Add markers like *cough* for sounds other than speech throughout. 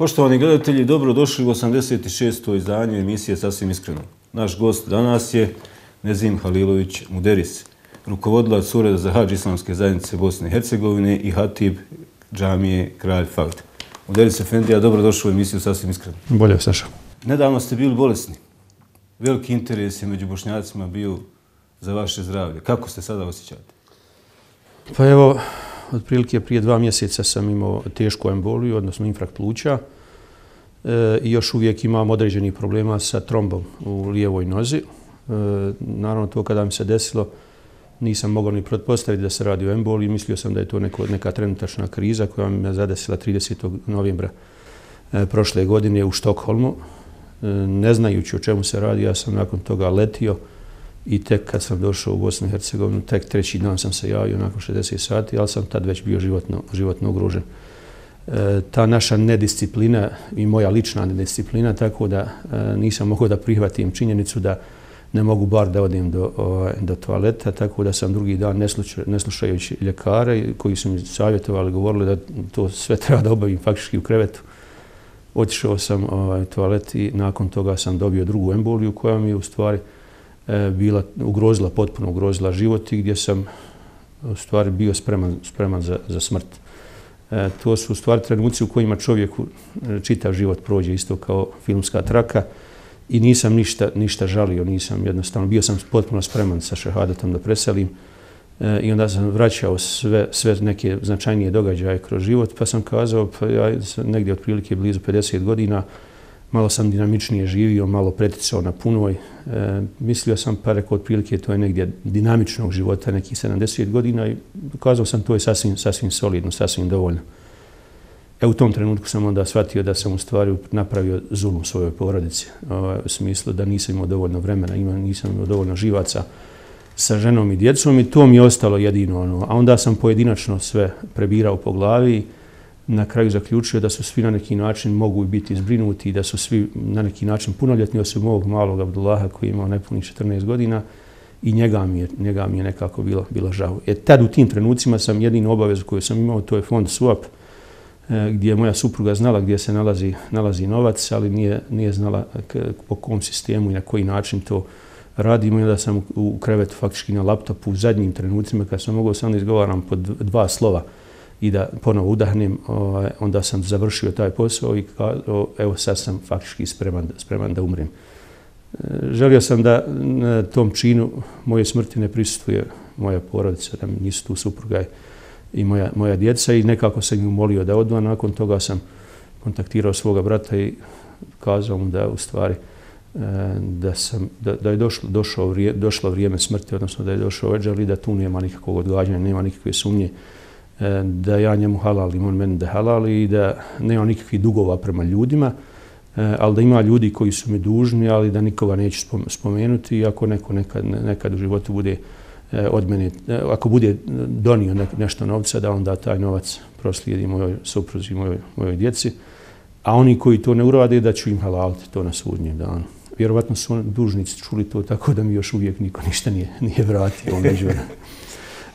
Poštovani gledatelji, dobro došli u 86. izdanje emisije Sasvim iskreno. Naš gost danas je Nezim Halilović Muderis, rukovodilac Ureda za hađ islamske zajednice Bosne i Hercegovine i Hatib džamije Kralj Fagd. Muderis Efendija, dobro došli u emisiju Sasvim iskreno. Bolje, Saša. Nedavno ste bili bolesni. Veliki interes je među bošnjacima bio za vaše zdravlje. Kako ste sada osjećate? Pa evo, otprilike prije dva mjeseca sam imao tešku emboliju, odnosno infrakt pluća. E, I još uvijek imam određenih problema sa trombom u lijevoj nozi. E, naravno, to kada mi se desilo, nisam mogao ni pretpostaviti da se radi o emboliji. Mislio sam da je to neko, neka trenutačna kriza koja mi je zadesila 30. novembra e, prošle godine u Štokholmu. E, ne znajući o čemu se radi, ja sam nakon toga letio i tek kad sam došao u Bosnu i Hercegovinu, tek treći dan sam se javio nakon 60 sati, ali sam tad već bio životno, životno ugrožen. E, ta naša nedisciplina i moja lična nedisciplina, tako da e, nisam mogao da prihvatim činjenicu da ne mogu bar da odim do, o, do toaleta, tako da sam drugi dan ne slušajući ljekare koji su mi savjetovali, govorili da to sve treba da obavim faktički u krevetu. Otišao sam ovaj, toalet i nakon toga sam dobio drugu emboliju koja mi je u stvari E, E, bila ugrozila, potpuno ugrozila život i gdje sam u stvari bio spreman, spreman za, za smrt. E, to su u stvari trenuci u kojima čovjek e, čitav život prođe isto kao filmska traka i nisam ništa, ništa žalio, nisam jednostavno, bio sam potpuno spreman sa šehadetom da preselim e, i onda sam vraćao sve, sve neke značajnije događaje kroz život, pa sam kazao, pa ja negdje otprilike blizu 50 godina, malo sam dinamičnije živio, malo preticao na punoj. E, mislio sam, pa rekao, otprilike to je negdje dinamičnog života, nekih 70 godina i dokazao sam to je sasvim, sasvim solidno, sasvim dovoljno. E, u tom trenutku sam onda shvatio da sam u stvari napravio zulum svojoj porodici. E, u smislu da nisam imao dovoljno vremena, ima, nisam imao dovoljno živaca sa ženom i djecom i to mi je ostalo jedino. Ono. A onda sam pojedinačno sve prebirao po glavi na kraju zaključio da su svi na neki način mogu biti zbrinuti i da su svi na neki način punoljetni osim ovog malog Abdullaha koji je imao nepunih 14 godina i njega mi je, njega mi je nekako bilo, bila žao. E tad u tim trenucima sam jedinu obavezu koju sam imao, to je fond SWAP, e, gdje je moja supruga znala gdje se nalazi, nalazi novac, ali nije, nije znala po kom sistemu i na koji način to radimo. I onda sam u krevetu faktički na laptopu u zadnjim trenucima kad sam mogao sam izgovaram pod dva slova, i da ponovo udahnem, ovaj, onda sam završio taj posao i kao, evo sad sam faktički spreman, spreman da umrem. E, želio sam da na tom činu moje smrti ne prisutuje moja porodica, da nisu tu supruga i moja, moja djeca i nekako sam ju molio da odva. Nakon toga sam kontaktirao svoga brata i kazao mu da u stvari e, da, sam, da, da je došlo, došlo, vrije, došlo vrijeme smrti, odnosno da je došao ođel i da tu nema nikakvog odgađanja, nema nikakve sumnje. E, da ja njemu halalim, on meni da halali i da nema nikakvih dugova prema ljudima, e, ali da ima ljudi koji su mi dužni, ali da nikoga neću spomenuti i ako neko nekad, nekad u životu bude e, od mene, ako bude donio nešto novca, da onda taj novac proslijedi mojoj supruzi, mojoj, mojoj djeci, a oni koji to ne urade, da ću im halaliti to na sudnjem danu. Vjerovatno su dužnici čuli to tako da mi još uvijek niko ništa nije, nije vratio. E,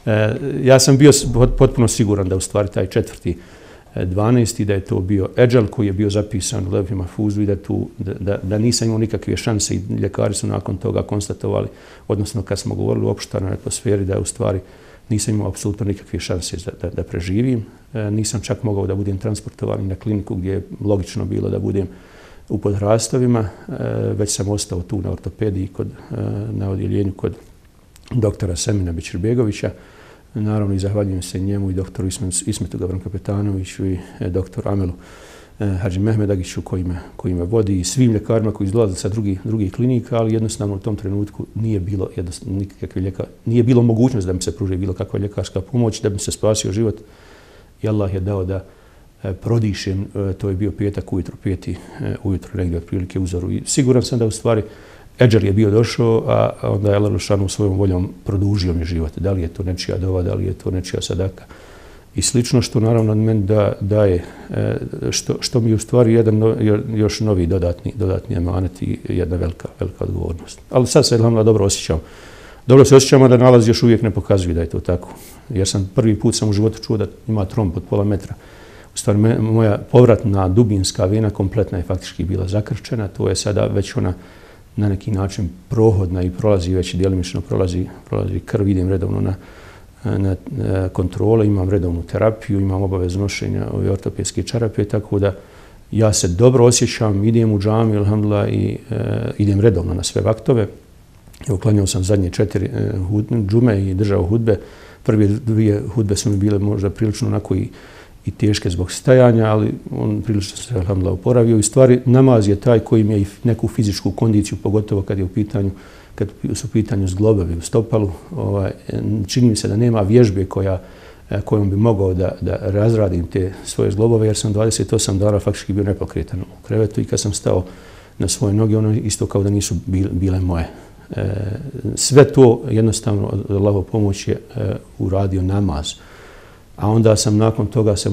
Eh, ja sam bio potpuno siguran da u stvari taj četvrti eh, 12. Da je to bio Eđel koji je bio zapisan u Levima Fuzu i da, tu, da, da, da nisam imao nikakve šanse i ljekari su nakon toga konstatovali, odnosno kad smo govorili u opštarnoj atmosferi, da je u stvari nisam imao apsolutno nikakve šanse da, da, da preživim. E, nisam čak mogao da budem transportovan na kliniku gdje je logično bilo da budem u podrastovima, e, već sam ostao tu na ortopediji kod, e, na odjeljenju kod doktora Semina Bičerbegovića. Naravno i zahvaljujem se njemu i doktoru Ismetu Gavran Kapetanoviću i e, doktoru Amelu e, Hadži Mehmedagiću koji me, koji me vodi i svim ljekarima koji izlaze sa drugih drugi klinika, ali jednostavno u tom trenutku nije bilo nikakve ljeka, nije bilo mogućnost da mi se pruži bilo kakva ljekarska pomoć, da bi se spasio život. I Allah je dao da e, prodišem, e, to je bio petak ujutro, peti ujutro, negdje otprilike uzoru. I siguran sam da u stvari Eđer je bio došao, a onda je Allah u svojom voljom produžio mi život. Da li je to nečija dova, da li je to nečija sadaka. I slično što naravno od meni da, daje, e, što, što mi je u stvari jedan no, još novi dodatni, dodatni emanet i jedna velika, velika odgovornost. Ali sad se glavno dobro osjećam. Dobro se osjećam, a da nalaz još uvijek ne pokazuje da je to tako. Jer sam prvi put sam u životu čuo da ima tromb od pola metra u stvari moja povratna dubinska vena kompletna je faktički bila zakrčena. To je sada već ona na neki način prohodna i prolazi već djelimično prolazi, prolazi krv, idem redovno na, na, kontrole, imam redovnu terapiju, imam obavez nošenja ove ortopedske čarape, tako da ja se dobro osjećam, idem u džami, alhamdulillah, i e, idem redovno na sve vaktove. Uklanjao sam zadnje četiri e, džume i držao hudbe. Prve dvije hudbe su mi bile možda prilično onako i, i teške zbog stajanja, ali on prilično se alhamdulillah oporavio. I stvari, namaz je taj koji je je neku fizičku kondiciju, pogotovo kad je u pitanju kad su u pitanju zglobovi u stopalu, ovaj, čini mi se da nema vježbe koja, eh, kojom bi mogao da, da razradim te svoje zglobove, jer sam 28 dana faktički bio nepokretan u krevetu i kad sam stao na svoje noge, ono isto kao da nisu bile moje. Eh, sve to jednostavno od Allaho pomoć je eh, uradio namaz. A onda sam nakon toga se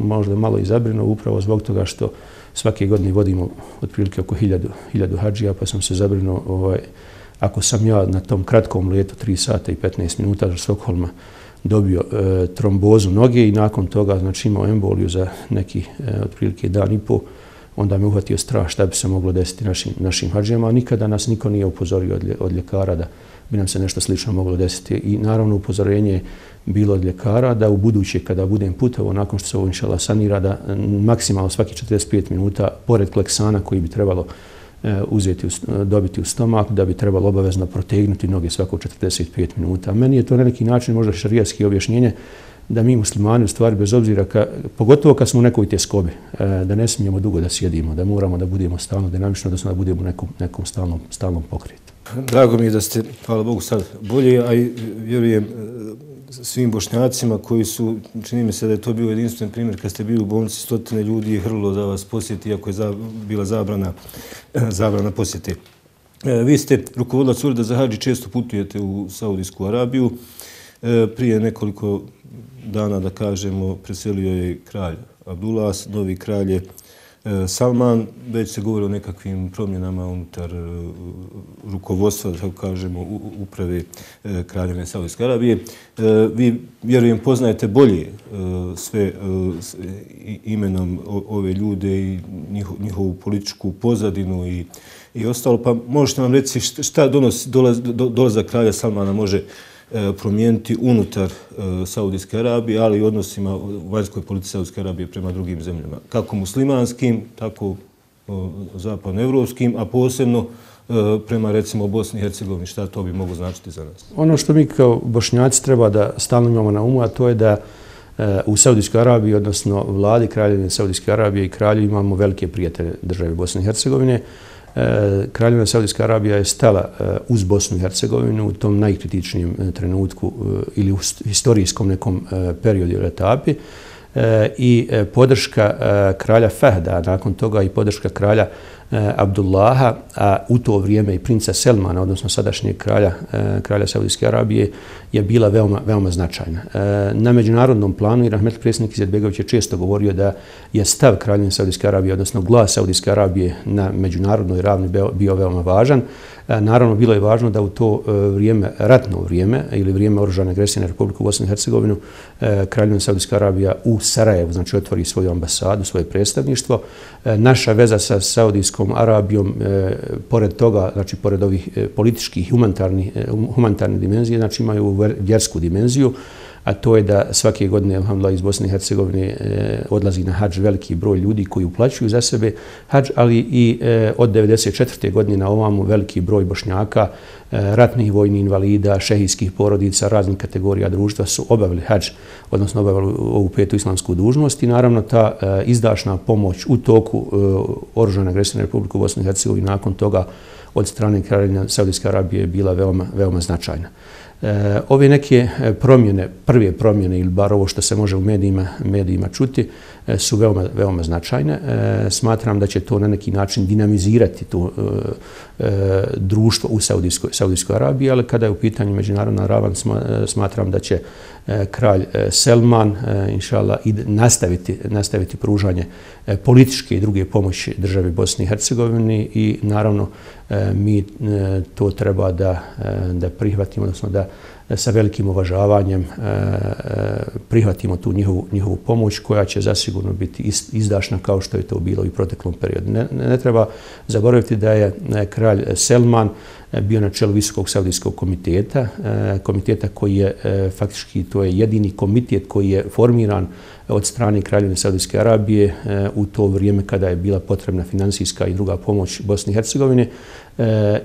možda malo izabrinuo upravo zbog toga što svake godine vodimo otprilike oko hiljadu, hiljadu hađija, pa sam se zabrinuo ovaj, ako sam ja na tom kratkom letu 3 sata i 15 minuta za Stokholma dobio e, trombozu noge i nakon toga znači imao emboliju za neki e, otprilike dan i po, onda me uhvatio strah šta bi se moglo desiti našim, našim hađijama, a nikada nas niko nije upozorio od, od ljekara da bi nam se nešto slično moglo desiti. I naravno upozorenje je bilo od ljekara da u buduće kada budem putovo nakon što se ovo inšala sanira da maksimalno svaki 45 minuta pored kleksana koji bi trebalo e, uzeti, e, dobiti u stomak, da bi trebalo obavezno protegnuti noge svako 45 minuta. Meni je to na neki način možda šarijatski objašnjenje da mi muslimani u stvari bez obzira, ka, pogotovo kad smo u nekoj tjeskobi, e, da ne smijemo dugo da sjedimo, da moramo da budemo stalno dinamično, da smo da budemo u nekom, nekom stalnom, stalnom pokretu. Drago mi je da ste, hvala Bogu, sad bolje, a i vjerujem svim bošnjacima koji su, čini mi se da je to bio jedinstven primjer, kad ste bili u bolnici, stotine ljudi je hrlo da vas posjeti, iako je za, bila zabrana, *clears throat* zabrana posjeti. E, vi ste rukovodilac Ureda za hađi, često putujete u Saudijsku Arabiju. E, prije nekoliko dana, da kažemo, preselio je kralj Abdullah, novi kralj je E, Salman, već se govori o nekakvim promjenama unutar e, rukovodstva, da kažemo, uprave e, Kraljevne Saudijske Arabije. Vi, vjerujem, poznajete bolje sve imenom ove ljude i njihovu političku pozadinu i, i ostalo. Pa možete nam reći šta donosi, dolaz, dolazak kralja Salmana može uh, E, promijeniti unutar e, Saudijske Arabije, ali i odnosima vanjskoj politici Saudijske Arabije prema drugim zemljama. Kako muslimanskim, tako e, zapadnoevropskim, a posebno prema recimo Bosni i Hercegovini, šta to bi mogo značiti za nas? Ono što mi kao bošnjaci treba da stalno imamo na umu, a to je da u Saudijskoj Arabiji, odnosno vladi Kraljevine Saudijske Arabije i kralju imamo velike prijatelje države Bosne i Hercegovine. E, Kraljevina Saudijska Arabija je stala e, uz Bosnu i Hercegovinu u tom najkritičnijem e, trenutku ili u historijskom nekom periodu ili etapi. I podrška kralja Fahda, nakon toga i podrška kralja E, Abdullaha, a u to vrijeme i princa Selmana, odnosno sadašnjeg kralja, e, kralja Saudijske Arabije, je bila veoma, veoma značajna. E, na međunarodnom planu i Rahmet predsjednik Izetbegović je često govorio da je stav kraljevine Saudijske Arabije, odnosno glas Saudijske Arabije na međunarodnoj ravni bio veoma važan. E, naravno, bilo je važno da u to e, vrijeme, ratno vrijeme ili vrijeme oružane agresije na Republiku Bosnu i Hercegovinu, e, kraljevina Saudijska Arabija u Sarajevu, znači otvori svoju ambasadu, svoje predstavništvo. Naša veza sa Saudijskom Arabijom, pored toga, znači pored ovih političkih humanitarnih, e, dimenzije, znači imaju vjersku dimenziju, a to je da svake godine, alhamdulillah, iz Bosne i Hercegovine e, odlazi na hađ veliki broj ljudi koji uplaćuju za sebe hađ, ali i e, od 1994. godine na ovamu veliki broj bošnjaka, e, ratnih vojnih invalida, šehijskih porodica, raznih kategorija društva su obavili hađ, odnosno obavili ovu petu islamsku dužnost i naravno ta e, izdašna pomoć u toku e, oružane agresije na Republiku Bosne i Hercegovine nakon toga od strane kraljina Saudijske Arabije je bila veoma, veoma značajna. E, ove neke e, promjene, prve promjene ili bar ovo što se može u medijima, medijima čuti, E, su veoma, veoma značajne. E, smatram da će to na neki način dinamizirati to e, društvo u Saudijskoj, Saudijskoj Arabiji, ali kada je u pitanju međunarodna ravan, smatram da će kralj Selman, inšala, nastaviti, nastaviti pružanje političke i druge pomoći državi Bosni i Hercegovini i naravno mi to treba da, da prihvatimo, odnosno da sa velikim uvažavanjem e, e, prihvatimo tu njihovu, njihovu pomoć koja će zasigurno biti izdašna kao što je to bilo i u proteklom periodu. Ne, ne treba zaboraviti da je kralj Selman E, bio na čelu Visokog saudijskog komiteta, e, komiteta koji je e, faktički, to je jedini komitet koji je formiran od strane Kraljevine Saudijske Arabije u to vrijeme kada je bila potrebna finansijska i druga pomoć Bosni i Hercegovine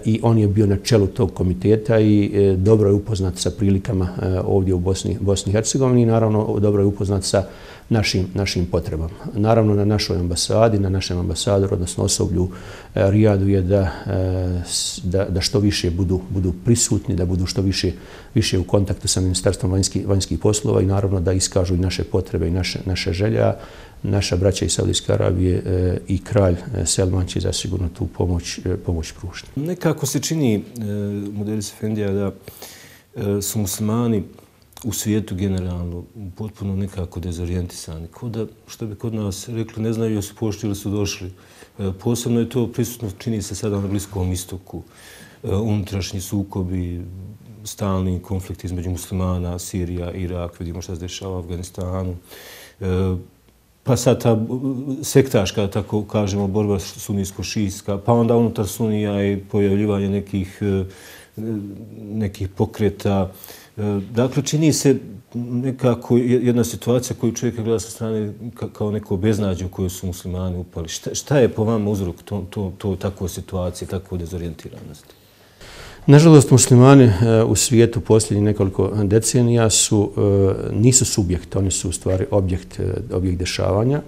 i on je bio na čelu tog komiteta i dobro je upoznat sa prilikama ovdje u Bosni, Bosni i Hercegovini. I naravno dobro je upoznat sa našim, našim potrebama. Naravno na našoj ambasadi, na našem ambasadoru, odnosno osoblju e, Rijadu je da, e, da, da što više budu, budu prisutni, da budu što više, više u kontaktu sa Ministarstvom vanjskih, vanjskih poslova i naravno da iskažu i naše potrebe i naše, naše želja naša braća iz Saudijske Arabije e, i kralj Selman će zasigurno tu pomoć, pomoć pružiti. Nekako se čini, modeli Sefendija, da su muslimani u svijetu generalno potpuno nekako dezorijentisani. Ko da, što bi kod nas rekli, ne znaju su pošli ili su došli. E, posebno je to prisutno, čini se sada na Bliskom istoku. E, unutrašnji sukobi, stalni konflikt između muslimana, Sirija, Irak, vidimo šta se dešava u Afganistanu e, pa sad ta sektaška, tako kažemo, borba sunijsko-šijska, pa onda unutar sunija i pojavljivanje nekih, nekih pokreta. E, dakle, čini se nekako jedna situacija koju čovjek gleda sa strane kao neko beznađe u kojoj su muslimani upali. Šta, šta je po vama uzrok to, to, to takvoj situacije, takvoj dezorijentiranosti? Nažalost, muslimani e, u svijetu posljednjih nekoliko decenija su, e, nisu subjekt, oni su u stvari objekt, objekt dešavanja.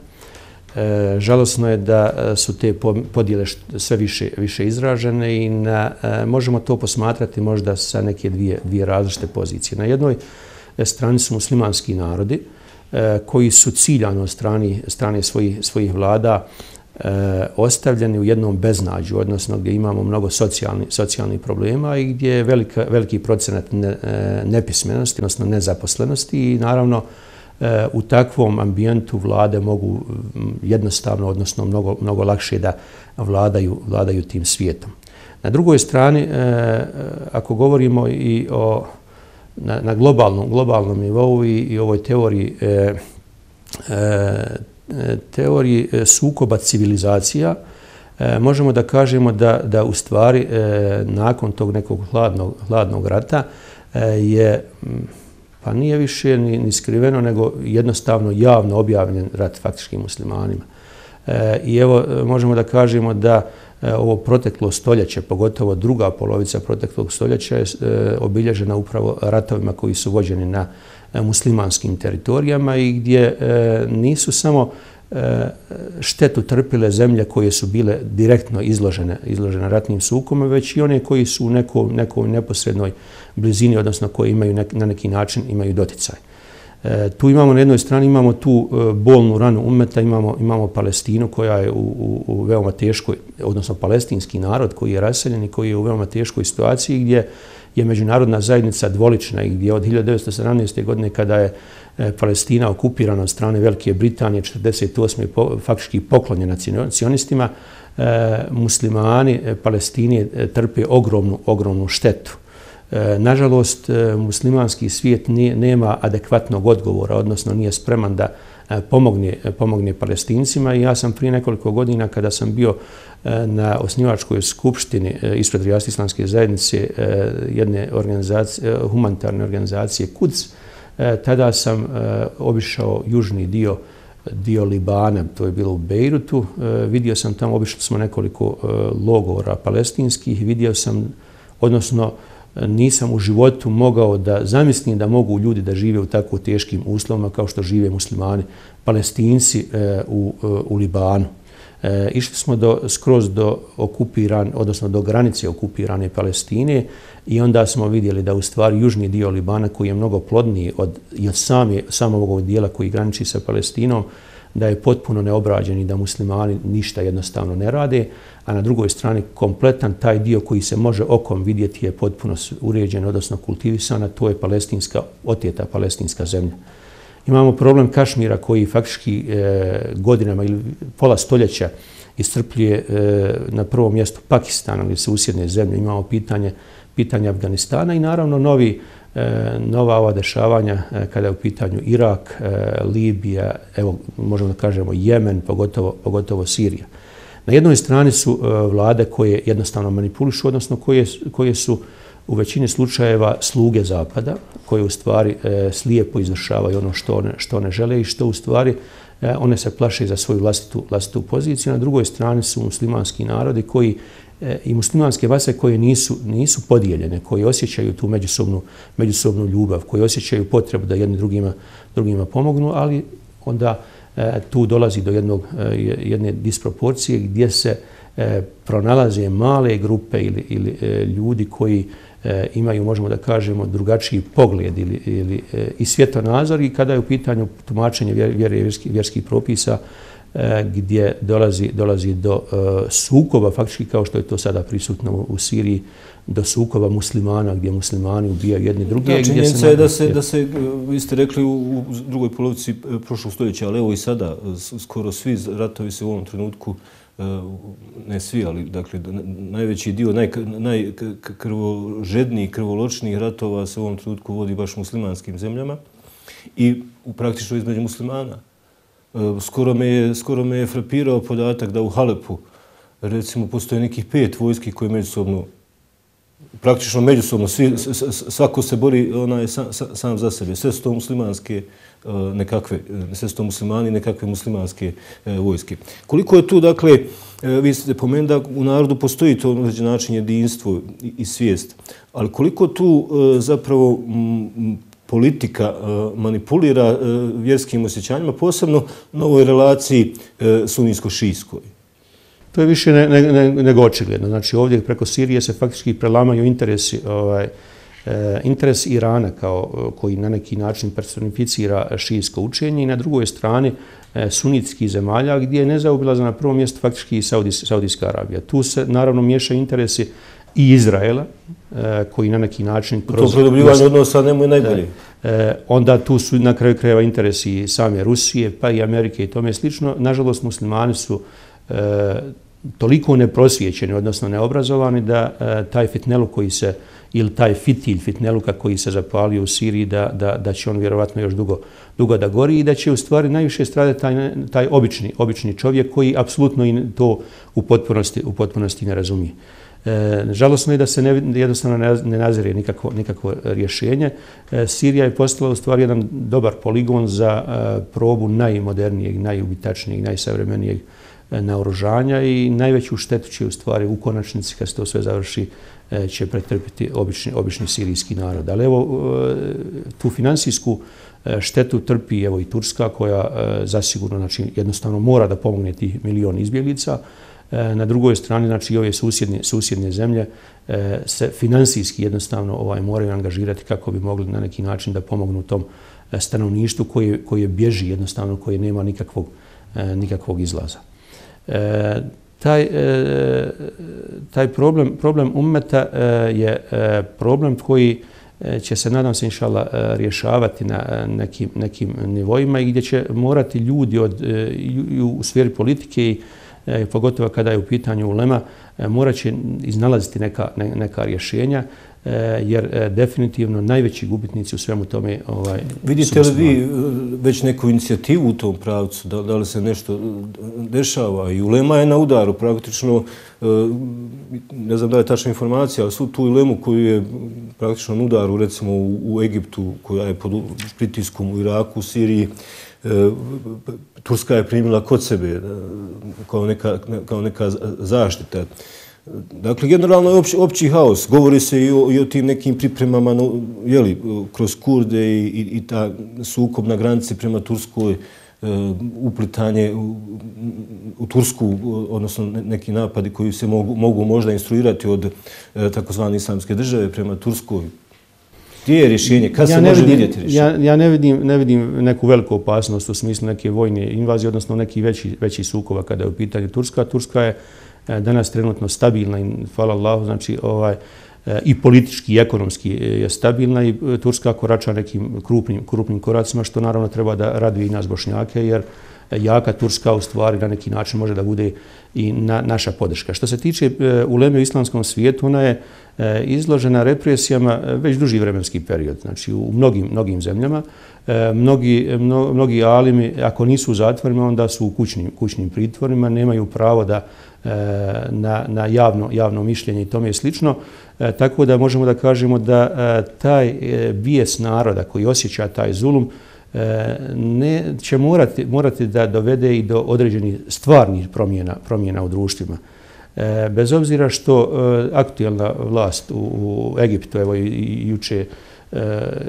E, žalosno je da e, su te podjele sve više, više izražene i na, e, možemo to posmatrati možda sa neke dvije, dvije različite pozicije. Na jednoj strani su muslimanski narodi koji su ciljano strani, strane svojih, svojih vlada e, ostavljeni u jednom beznađu, odnosno gdje imamo mnogo socijalni, socijalnih problema i gdje je velika, veliki procenat ne, e, nepismenosti, odnosno nezaposlenosti i naravno E, u takvom ambijentu vlade mogu jednostavno, odnosno mnogo, mnogo lakše da vladaju, vladaju tim svijetom. Na drugoj strani, e, e, ako govorimo i o na, na globalnom, globalnom nivou i, i ovoj teoriji e, e, e teoriji sukoba civilizacija, e, možemo da kažemo da, da u stvari e, nakon tog nekog hladnog, hladnog rata je, pa nije više ni, ni skriveno, nego jednostavno javno objavljen rat faktički muslimanima. E, I evo, e, možemo da kažemo da e, ovo proteklo stoljeće, pogotovo druga polovica proteklog stoljeća je e, obilježena upravo ratovima koji su vođeni na muslimanskim teritorijama i gdje e, nisu samo štetu trpile zemlje koje su bile direktno izložene, izložene ratnim sukome, već i one koji su u nekoj, nekoj neposrednoj blizini, odnosno koje imaju nek, na neki način imaju doticaj. E, tu imamo na jednoj strani imamo tu e, bolnu ranu umeta, imamo, imamo Palestinu koja je u, u, u veoma teškoj, odnosno palestinski narod koji je raseljen i koji je u veoma teškoj situaciji gdje je međunarodna zajednica dvolična i gdje od 1917. godine kada je e, Palestina okupirana od strane Velike Britanije, 1948. faktički poklonjena sionistima, e, muslimani e, Palestini e, trpe ogromnu, ogromnu štetu. Nažalost, muslimanski svijet nema adekvatnog odgovora, odnosno nije spreman da E, pomogne, e, pomogne palestincima i ja sam prije nekoliko godina kada sam bio e, na osnivačkoj skupštini ispred Rijasti islamske zajednice jedne organizacije, humanitarne organizacije KUDS, tada sam obišao južni dio dio Libana, to je bilo u Bejrutu. Vidio sam tamo, obišli smo nekoliko logora palestinskih, vidio sam, odnosno nisam u životu mogao da zamislim da mogu ljudi da žive u tako teškim uslovima kao što žive muslimani, palestinci e, u, e, u Libanu. E, išli smo do, skroz do okupiran, odnosno do granice okupirane Palestine i onda smo vidjeli da u stvari južni dio Libana koji je mnogo plodniji od, i od same, samog ovog dijela koji graniči sa Palestinom, da je potpuno neobrađen i da muslimani ništa jednostavno ne rade, a na drugoj strani kompletan taj dio koji se može okom vidjeti je potpuno uređen, odnosno kultivisan, a to je palestinska, otjeta palestinska zemlja. Imamo problem Kašmira koji faktički e, godinama ili pola stoljeća istrpljuje e, na prvom mjestu Pakistana ili susjedne zemlje. Imamo pitanje, pitanje Afganistana i naravno novi, e, nova ova dešavanja e, kada je u pitanju Irak, e, Libija, evo možemo da kažemo Jemen, pogotovo, pogotovo Sirija. Na jednoj strani su e, vlade koje jednostavno manipulišu, odnosno koje, koje su u većini slučajeva sluge Zapada, koje u stvari e, slijepo izvršavaju ono što one, što one žele i što u stvari e, one se plaše za svoju vlastitu, vlastitu poziciju. Na drugoj strani su muslimanski narodi koji E, i muslimanske vase koje nisu, nisu podijeljene, koji osjećaju tu međusobnu, međusobnu ljubav, koji osjećaju potrebu da jedni drugima, drugima pomognu, ali onda E, tu dolazi do jednog, e, jedne disproporcije gdje se e, pronalaze male grupe ili, ili ljudi koji imaju, možemo da kažemo, drugačiji pogled ili, ili, i svjetonazor i kada je u pitanju tumačenje vjere i vjerskih, vjerskih propisa, gdje dolazi, dolazi do sukoba, faktički kao što je to sada prisutno u Siriji, do sukoba muslimana, gdje muslimani ubijaju jedni drugi. Da, činjenica je da se, da se, vi ste rekli u, u drugoj polovici prošlog stoljeća, ali evo i sada, skoro svi ratovi se u ovom trenutku ne svi, ali dakle, najveći dio, najkrvožedniji, krvoločnijih ratova se u ovom trenutku vodi baš muslimanskim zemljama i u praktično između muslimana. Skoro me, je, skoro me je frapirao podatak da u Halepu recimo postoje nekih pet vojski koje međusobno praktično međusobno svi, svako se bori onaj sam, sam za sebe. Sve su to muslimanske e, nekakve, e, sve su to muslimani nekakve muslimanske e, vojske. Koliko je tu, dakle, vi ste pomenuli da u narodu postoji to određen način jedinstvo i, svijest, ali koliko tu zapravo politika manipulira vjerskim osjećanjima, posebno na ovoj relaciji e, sunijsko-šijskoj? To je više nego očigledno. Znači ovdje preko Sirije se faktički prelamaju interesi, ovaj, interes Irana kao, koji na neki način personificira šijsko učenje i na drugoj strani sunitskih zemalja gdje je nezaobilazna na prvom mjestu faktički i Saudijska Arabija. Tu se naravno miješaju interesi i Izraela, e, koji na neki način... Kroz, to produbljivanje odnosa nemoj najbolje. E, onda tu su na kraju krajeva interesi same Rusije, pa i Amerike i tome slično. Nažalost, muslimani su e, E, toliko neprosvjećeni, odnosno neobrazovani, da e, taj fitnelu koji se, ili taj fitilj fitneluka koji se zapalio u Siriji, da, da, da će on vjerovatno još dugo, dugo da gori i da će u stvari najviše strade taj, taj obični, obični čovjek koji apsolutno to u potpunosti, u potpunosti ne razumije. E, žalosno je da se ne, jednostavno ne, ne nazire nikako, nikako rješenje. E, Sirija je postala u stvari jedan dobar poligon za e, probu najmodernijeg, najubitačnijeg, najsavremenijeg e, naoružanja i najveću štetu će u stvari u konačnici kad se to sve završi e, će pretrpiti obični, obični sirijski narod. Ali evo, e, tu finansijsku e, štetu trpi evo i Turska koja zasigurno znači, jednostavno mora da pomogne tih milion izbjeglica. Na drugoj strani, znači i ove susjedne, susjedne zemlje se finansijski jednostavno ovaj moraju angažirati kako bi mogli na neki način da pomognu tom stanovništvu koje, koje bježi jednostavno, koje nema nikakvog, nikakvog izlaza. E, taj, e, taj problem, problem ummeta e, je problem koji će se, nadam se, inšala, rješavati na nekim, nekim nivoima i gdje će morati ljudi od, u sferi politike i E, pogotovo kada je u pitanju ulema, e, morat će iznalaziti neka, neka rješenja, jer definitivno najveći gubitnici u svemu tome ovaj, Vidite li vi već neku inicijativu u tom pravcu? Da, da li se nešto dešava? I ulema je na udaru praktično, ne znam da je tačna informacija, ali su tu ulemu koju je praktično na udaru, recimo u, u Egiptu, koja je pod pritiskom u Iraku, u Siriji, Turska je primila kod sebe kao neka, kao neka zaštita. Dakle, generalno je opći, opći haos. Govori se i o, i o tim nekim pripremama no, jeli, kroz Kurde i, i, i ta sukob na granici prema Turskoj, uh, uplitanje u, u Tursku, odnosno neki napadi koji se mogu, mogu možda instruirati od uh, takozvane islamske države prema Turskoj. Gdje je rješenje? Kad ja se može vidim, vidjeti rješenje? Ja, ja ne, vidim, ne vidim neku veliku opasnost u smislu neke vojne invazije, odnosno neki veći, veći sukova kada je u pitanju Turska. Turska je e, E, danas trenutno stabilna i hvala Allahu, znači ovaj, e, i politički i ekonomski e, je stabilna i Turska korača nekim krupnim, krupnim koracima, što naravno treba da raduje i nas Bošnjake, jer jaka Turska u stvari na neki način može da bude i na, naša podrška. Što se tiče e, uleme u islamskom svijetu, ona je e, izložena represijama e, već duži vremenski period, znači u mnogim, mnogim zemljama. E, mnogi, mno, mnogi alimi, ako nisu u zatvorima, onda su u kućnim, kućnim pritvorima, nemaju pravo da e, na, na javno, javno mišljenje i tome je slično. E, tako da možemo da kažemo da taj bijes naroda koji osjeća taj zulum, ne, će morati, morati da dovede i do određenih stvarnih promjena, promjena u društvima. E, bez obzira što e, aktualna vlast u, u Egiptu, evo i, juče e,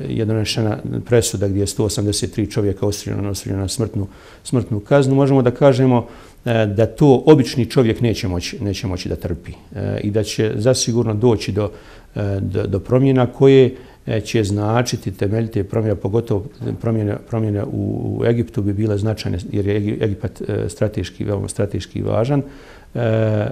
jednonešena presuda gdje je 183 čovjeka osuđeno na smrtnu, smrtnu kaznu, možemo da kažemo e, da to obični čovjek neće moći, neće moći da trpi e, i da će zasigurno doći do, e, do, do promjena koje će značiti temeljite promjene, pogotovo promjene, promjene u, u Egiptu bi bile značajne jer je Egipat e, strateški, veoma strateški važan. E, e,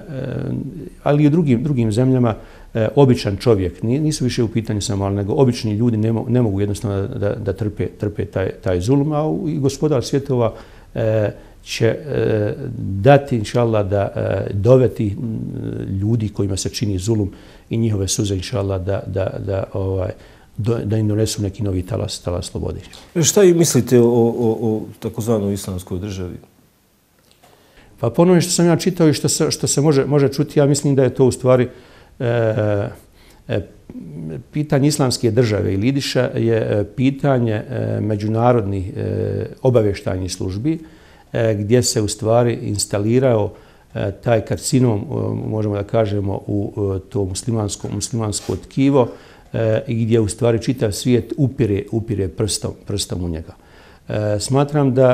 ali i u drugim, drugim zemljama e, običan čovjek, nisu više u pitanju samo, ali nego obični ljudi ne, mogu, ne mogu jednostavno da, da trpe, trpe taj, taj zulum, a i gospodar svjetova će dati, inša Allah, da doveti ljudi kojima se čini zulum i njihove suze, inša Allah, da, da, da ovaj, da im donesu neki novi talas, talas slobode. E, šta i mislite o, o, o takozvanoj islamskoj državi? Pa ponovno što sam ja čitao i što se, što se može, može čuti, ja mislim da je to u stvari e, e, pitanje islamske države i lidiša je e, pitanje e, međunarodnih e, obavještajnih službi e, gdje se u stvari instalirao e, taj karcinom, e, možemo da kažemo, u e, to muslimansko, muslimansko tkivo, E, i gdje u stvari čitav svijet upire, upire prstom, prstom u njega. E, smatram da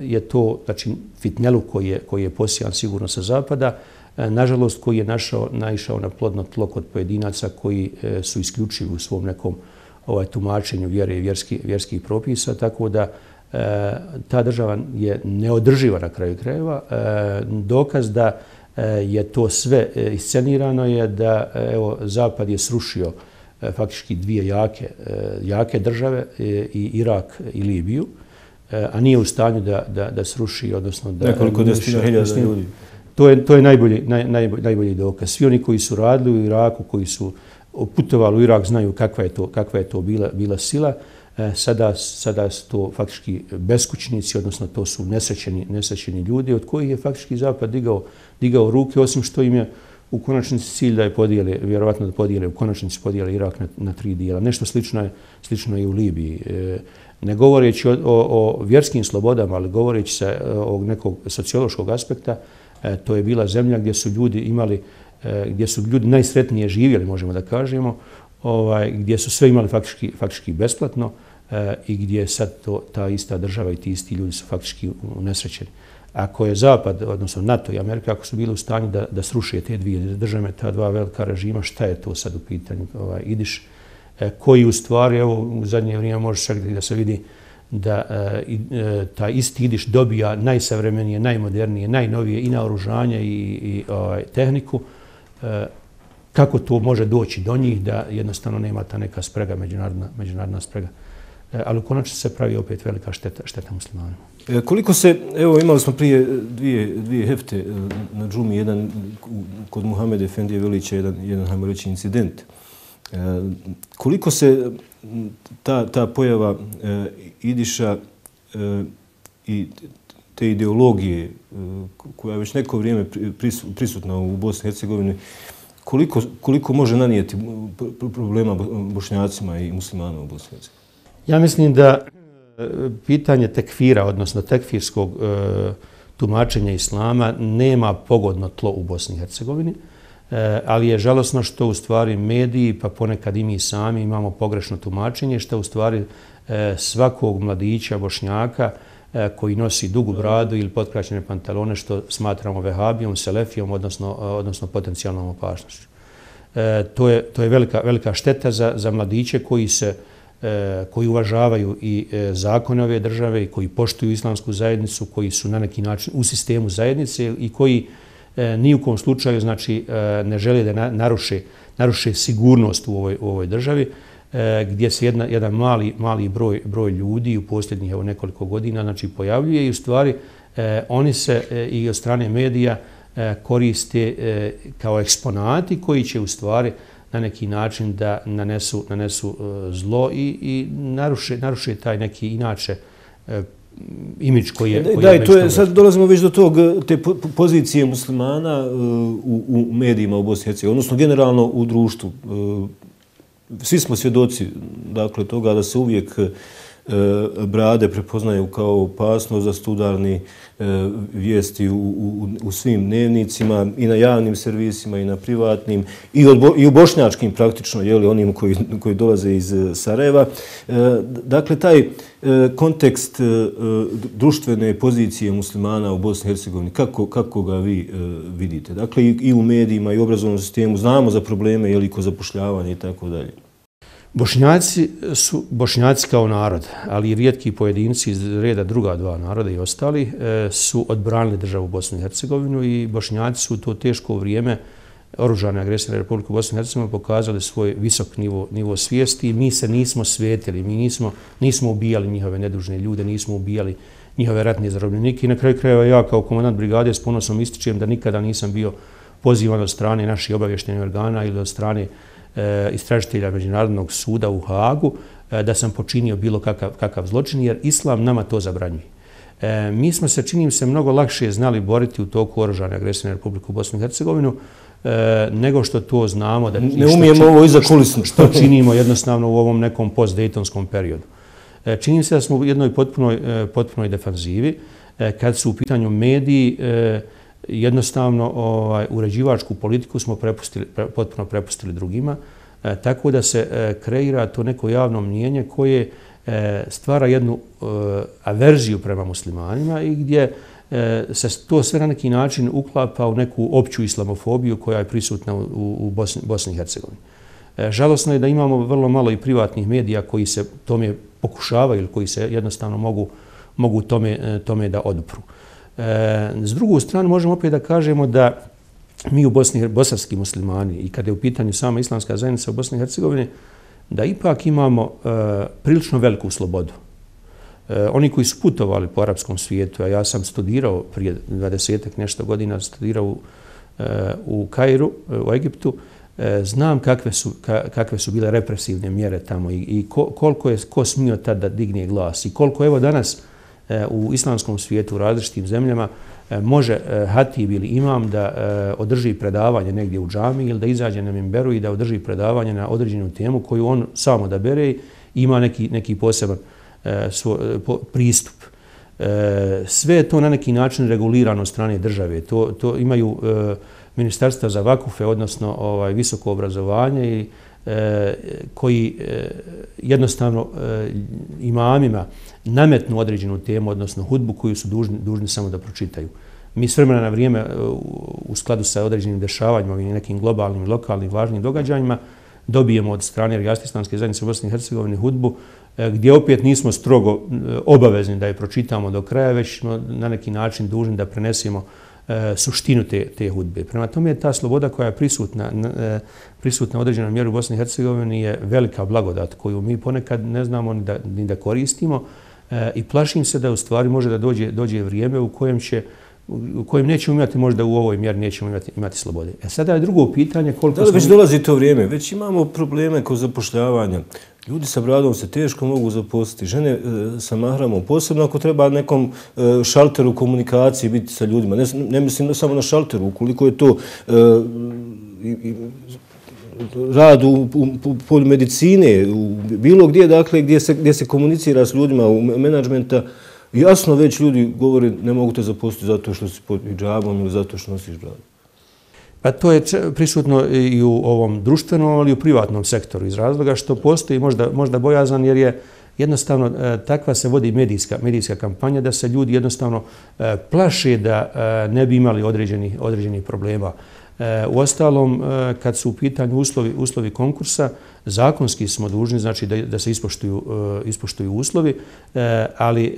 e, je to znači, fitnelu koji je, koji je posijan sigurno sa zapada, e, nažalost koji je našao, naišao na plodno tlo kod pojedinaca koji e, su isključivi u svom nekom ovaj, tumačenju vjere i vjerski, vjerskih propisa, tako da e, ta država je neodrživa na kraju krajeva. Dokaz da je to sve iscenirano je da evo, Zapad je srušio E, faktički dvije jake, e, jake države, e, i Irak i Libiju, a nije u stanju da, da, da sruši, odnosno da... Nekoliko desetina hiljada ljudi. To je, to je najbolji, naj, najbolji, najbolji dokaz. Svi oni koji su radili u Iraku, koji su putovali u Irak, znaju kakva je to, kakva je to bila, bila sila. Sada, sada su to faktički beskućnici, odnosno to su nesrećeni, nesrećeni ljudi od kojih je faktički Zapad digao, digao ruke, osim što im je u konačnici cilj da je podijele, vjerovatno da podijele, u konačnici podijele Irak na, na tri dijela. Nešto slično je, slično je i u Libiji. E, ne govoreći o, o, o vjerskim slobodama, ali govoreći sa e, ovog nekog sociološkog aspekta, e, to je bila zemlja gdje su ljudi imali, e, gdje su ljudi najsretnije živjeli, možemo da kažemo, ovaj, gdje su sve imali faktički, faktički besplatno e, i gdje sad to, ta ista država i ti isti ljudi su faktički unesrećeni ako je Zapad, odnosno NATO i Amerika, ako su bili u stanju da, da srušije te dvije države, ta dva velika režima, šta je to sad u pitanju? Ovaj, idiš, e, koji u stvari, evo, u zadnje vrijeme može čak da se vidi da e, e, ta isti idiš dobija najsavremenije, najmodernije, najnovije i naoružanje i, i ovaj, tehniku. E, kako to može doći do njih da jednostavno nema ta neka sprega, međunarodna, međunarodna sprega. E, ali u konačnici se pravi opet velika šteta, šteta muslimanima. E, koliko se, evo imali smo prije dvije, dvije hefte e, na džumi, jedan kod Muhammed Efendije Velića, jedan, jedan hajmo reći, incident. E, koliko se ta, ta pojava e, Idiša i te ideologije koja je već neko vrijeme prisutna u Bosni i Hercegovini, koliko, koliko može nanijeti problema bošnjacima i muslimanima u Bosni i Hercegovini? Ja mislim da pitanje tekfira, odnosno tekfirskog e, tumačenja islama, nema pogodno tlo u Bosni i Hercegovini, e, ali je žalosno što u stvari mediji, pa ponekad i mi sami imamo pogrešno tumačenje, što u stvari e, svakog mladića, bošnjaka, e, koji nosi dugu bradu ili potkraćene pantalone, što smatramo vehabijom, selefijom, odnosno, e, odnosno potencijalnom opašnošću. To je, to je velika, velika šteta za, za mladiće koji se E, E, koji uvažavaju i e, zakone ove države i koji poštuju islamsku zajednicu, koji su na neki način u sistemu zajednice i koji e, ni u kom slučaju znači, ne žele da naruše, naruše sigurnost u ovoj, u ovoj državi. gdje se jedna, jedan mali, mali broj, broj ljudi u posljednjih evo, nekoliko godina znači, pojavljuje i u stvari oni se i od strane medija koriste kao eksponati koji će u stvari na neki način da nanesu, nanesu zlo i, i naruše, naruše taj neki inače imidž koji je... Koji da, je to je, sad dolazimo već do tog, te pozicije muslimana u, u medijima u Bosni i Hercegovini, odnosno generalno u društvu. Svi smo svjedoci dakle, toga da se uvijek uh, E, brade prepoznaju kao opasno za studarni e, vijesti u, u, u svim dnevnicima i na javnim servisima i na privatnim i, od, i u bošnjačkim praktično, jeli, onim koji, koji dolaze iz e, Sarajeva. Dakle, taj kontekst društvene pozicije muslimana u Bosni i Hercegovini, kako, kako ga vi vidite? Dakle, i, i u medijima i u obrazovnom sistemu znamo za probleme, jeli, ko zapošljavanje i tako dalje. Bošnjaci su bošnjaci kao narod, ali i rijetki pojedinci iz reda druga dva naroda i ostali e, su odbranili državu Bosnu i Hercegovinu i bošnjaci su u to teško vrijeme oružane agresije na Republiku Bosnu i Hercegovinu pokazali svoj visok nivo, nivo svijesti. I mi se nismo svetili, mi nismo, nismo ubijali njihove nedužne ljude, nismo ubijali njihove ratne zarobljenike i na kraju krajeva ja kao komandant brigade s ponosom ističujem da nikada nisam bio pozivan od strane naših obavještenih organa ili od strane uh, istražitelja Međunarodnog suda u Hagu e, da sam počinio bilo kakav, kakav zločin, jer Islam nama to zabranjuje. E, mi smo se, činim se, mnogo lakše znali boriti u toku oružane agresije na Republiku Bosnu i Hercegovinu, nego što to znamo. Da, ne umijemo ovo iza kulisno. Što činimo jednostavno u ovom nekom post-Daytonskom periodu. Činim se da smo u jednoj potpunoj, potpunoj defanzivi. Kad su u pitanju mediji, jednostavno ovaj, uređivačku politiku smo prepustili, pre, potpuno prepustili drugima, e, tako da se e, kreira to neko javno mnijenje koje e, stvara jednu e, averziju prema muslimanima i gdje e, se to sve na neki način uklapa u neku opću islamofobiju koja je prisutna u, u Bosni, Bosni i Hercegovini. E, žalosno je da imamo vrlo malo i privatnih medija koji se tome pokušavaju ili koji se jednostavno mogu, mogu tome, e, tome da odupru. E, E, s drugu stranu možemo opet da kažemo da mi u Bosni, bosanski muslimani i kada je u pitanju sama islamska zajednica u Bosni i Hercegovini, da ipak imamo e, prilično veliku slobodu. E, oni koji su putovali po arapskom svijetu, a ja sam studirao prije 20 nešto godina, studirao u, e, u Kairu, e, u Egiptu, e, znam kakve su, ka, kakve su bile represivne mjere tamo i, i ko, koliko je ko smio tada da digne glas i koliko evo danas E, u islamskom svijetu, u različitim zemljama, e, može e, hatib ili imam da održi predavanje negdje u džami ili da izađe na mimberu i da održi predavanje na određenu temu koju on samo da bere ima neki, neki poseban pristup. Sve je to na neki način regulirano strane države. To, to imaju ministarstva za vakufe, odnosno ovaj, visoko obrazovanje i E, koji e, jednostavno e, imamima nametnu određenu temu, odnosno hudbu koju su dužni, dužni samo da pročitaju. Mi s vremena na vrijeme u skladu sa određenim dešavanjima i nekim globalnim lokalnim važnim događajima dobijemo od strane Rijastistanske zajednice Bosne i Hercegovine hudbu gdje opet nismo strogo obavezni da je pročitamo do kraja, već smo na neki način dužni da prenesemo suštinu te, te hudbe. Prema tome je ta sloboda koja je prisutna, prisutna određenom mjeru u Bosni i Hercegovini je velika blagodat koju mi ponekad ne znamo ni da, ni da koristimo, E, i plašim se da u stvari može da dođe, dođe vrijeme u kojem će u kojem nećemo imati možda u ovoj mjeri nećemo imati, imati slobode. E sada je drugo pitanje koliko... Da, već dolazi to vrijeme, već imamo probleme kod zapošljavanja. Ljudi sa bradom se teško mogu zaposliti, žene e, sa mahramom, posebno ako treba nekom e, šalteru komunikacije biti sa ljudima. Ne, ne mislim samo na šalteru, ukoliko je to e, i, rad u, u, u polju medicine, u bilo gdje, dakle, gdje se, gdje se komunicira s ljudima u menadžmenta, jasno već ljudi govore ne mogu te zaposliti zato što si pod hijabom ili zato što nosiš bradu. Pa to je prisutno i u ovom društvenom, ali i u privatnom sektoru iz razloga što postoji možda, možda bojazan jer je jednostavno e, takva se vodi medijska, medijska kampanja da se ljudi jednostavno e, plaše da e, ne bi imali određenih određeni problema. U ostalom, kad su u pitanju uslovi, uslovi konkursa, zakonski smo dužni znači da, da se ispoštuju, ispoštuju uslovi, ali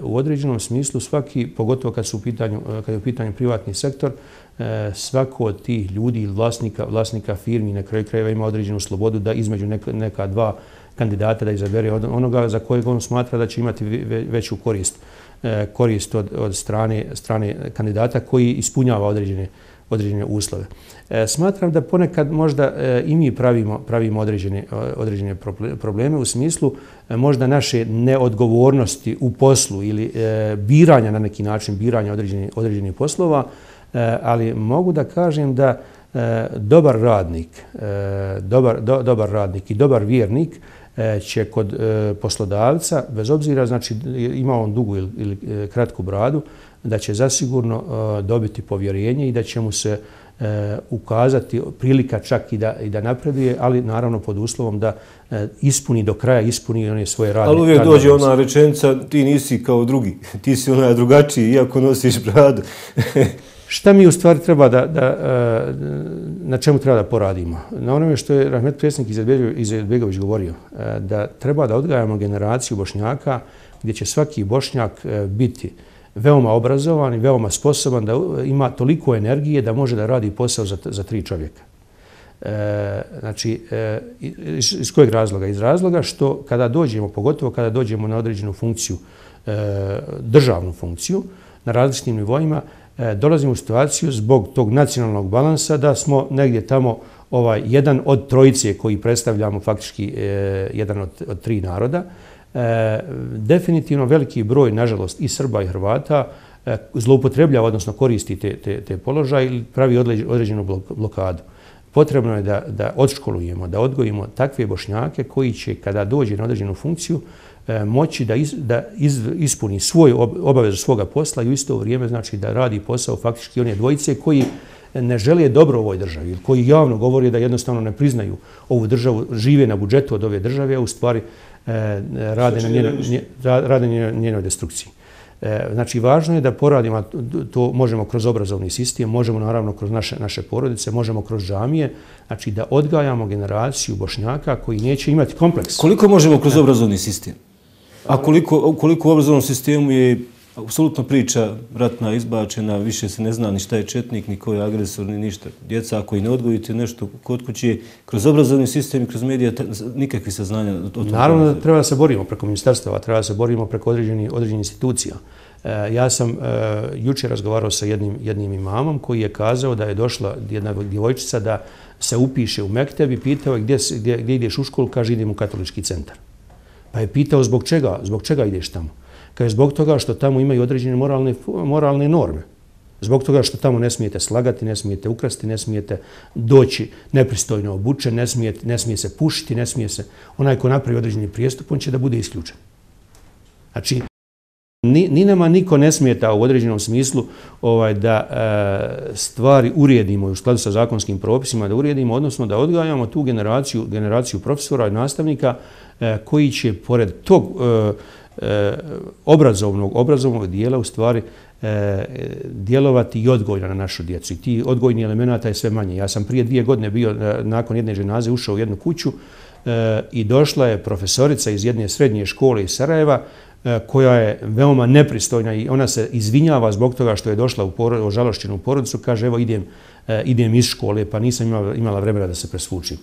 u određenom smislu svaki, pogotovo kad, su u pitanju, kad je u pitanju privatni sektor, E, svako od tih ljudi ili vlasnika, vlasnika firmi na kraju krajeva ima određenu slobodu da između neka, neka dva kandidata da izabere onoga za kojeg on smatra da će imati veću korist e, korist od, od strane, strane kandidata koji ispunjava određene, određene uslove. E, smatram da ponekad možda e, i mi pravimo, pravimo određene, određene probleme u smislu e, možda naše neodgovornosti u poslu ili e, biranja na neki način, biranja određenih određeni poslova, ali mogu da kažem da dobar radnik, dobar, do, dobar radnik i dobar vjernik će kod poslodavca, bez obzira znači ima on dugu ili, ili kratku bradu, da će zasigurno dobiti povjerenje i da će mu se e, ukazati prilika čak i da, i da napreduje, ali naravno pod uslovom da e, ispuni do kraja, ispuni one svoje radne. Ali uvijek dođe ona rečenica, ti nisi kao drugi, ti si onaj drugačiji, iako nosiš bradu. *laughs* Šta mi u stvari treba da, da, e, na čemu treba da poradimo? Na onome što je Rahmet Presnik Izetbegović govorio, e, da treba da odgajamo generaciju bošnjaka gdje će svaki bošnjak e, biti veoma obrazovan i veoma sposoban da ima toliko energije da može da radi posao za, za tri čovjeka. E, znači, e, iz, iz kojeg razloga? Iz razloga što kada dođemo, pogotovo kada dođemo na određenu funkciju, e, državnu funkciju, na različitim nivoima, E, dolazimo u situaciju zbog tog nacionalnog balansa da smo negdje tamo ovaj jedan od trojice koji predstavljamo faktički e, jedan od, od tri naroda, e, definitivno veliki broj, nažalost, i Srba i Hrvata e, zloupotrebljava, odnosno koristi te, te, te položaje ili pravi određenu blokadu. Potrebno je da, da odškolujemo, da odgojimo takve bošnjake koji će, kada dođe na određenu funkciju, moći da, iz, da iz, ispuni svoj obavezu svoga posla i u isto vrijeme znači da radi posao faktički one dvojice koji ne žele dobro ovoj državi, koji javno govori da jednostavno ne priznaju ovu državu, žive na budžetu od ove države, a u stvari E, rade na njenoj, rade na njenoj destrukciji. E, znači, važno je da poradimo, to možemo kroz obrazovni sistem, možemo naravno kroz naše, naše porodice, možemo kroz džamije, znači da odgajamo generaciju bošnjaka koji neće imati kompleks. Koliko možemo kroz obrazovni sistem? A koliko, koliko u obrazovnom sistemu je apsolutno priča ratna izbačena, više se ne zna ni šta je četnik, ni ko je agresor, ni ništa. Djeca, ako i ne odgojite nešto kod kuće, kroz obrazovni sistem i kroz medija, nikakvi saznanja o tom. Naravno da treba da se borimo preko ministarstva, treba da se borimo preko određenih određeni institucija. E, ja sam e, jučer razgovarao sa jednim, jednim imamom koji je kazao da je došla jedna djevojčica da se upiše u Mektev i pitao gdje, gdje, gdje ideš u školu, kaže idem u katolički centar. Pa je pitao zbog čega, zbog čega ideš tamo. Kaže, zbog toga što tamo imaju određene moralne, moralne norme. Zbog toga što tamo ne smijete slagati, ne smijete ukrasti, ne smijete doći nepristojno obučen, ne, smijete, ne smije se pušiti, ne smije se... Onaj ko napravi određeni prijestup, on će da bude isključen. Znači, ni, ni nama niko ne smijeta u određenom smislu ovaj da e, stvari uredimo u skladu sa zakonskim propisima, da uredimo, odnosno da odgajamo tu generaciju, generaciju profesora i nastavnika E, koji će, pored tog... E, e, obrazovnog, obrazovnog dijela u stvari e, djelovati i odgojno na našu djecu. I ti odgojni elemenata je sve manje. Ja sam prije dvije godine bio nakon jedne ženaze ušao u jednu kuću i došla je profesorica iz jedne srednje škole iz Sarajeva koja je veoma nepristojna i ona se izvinjava zbog toga što je došla u porod, žalošćenu porodicu. Kaže, evo idem, idem iz škole pa nisam imala, imala vremena da se presvučim.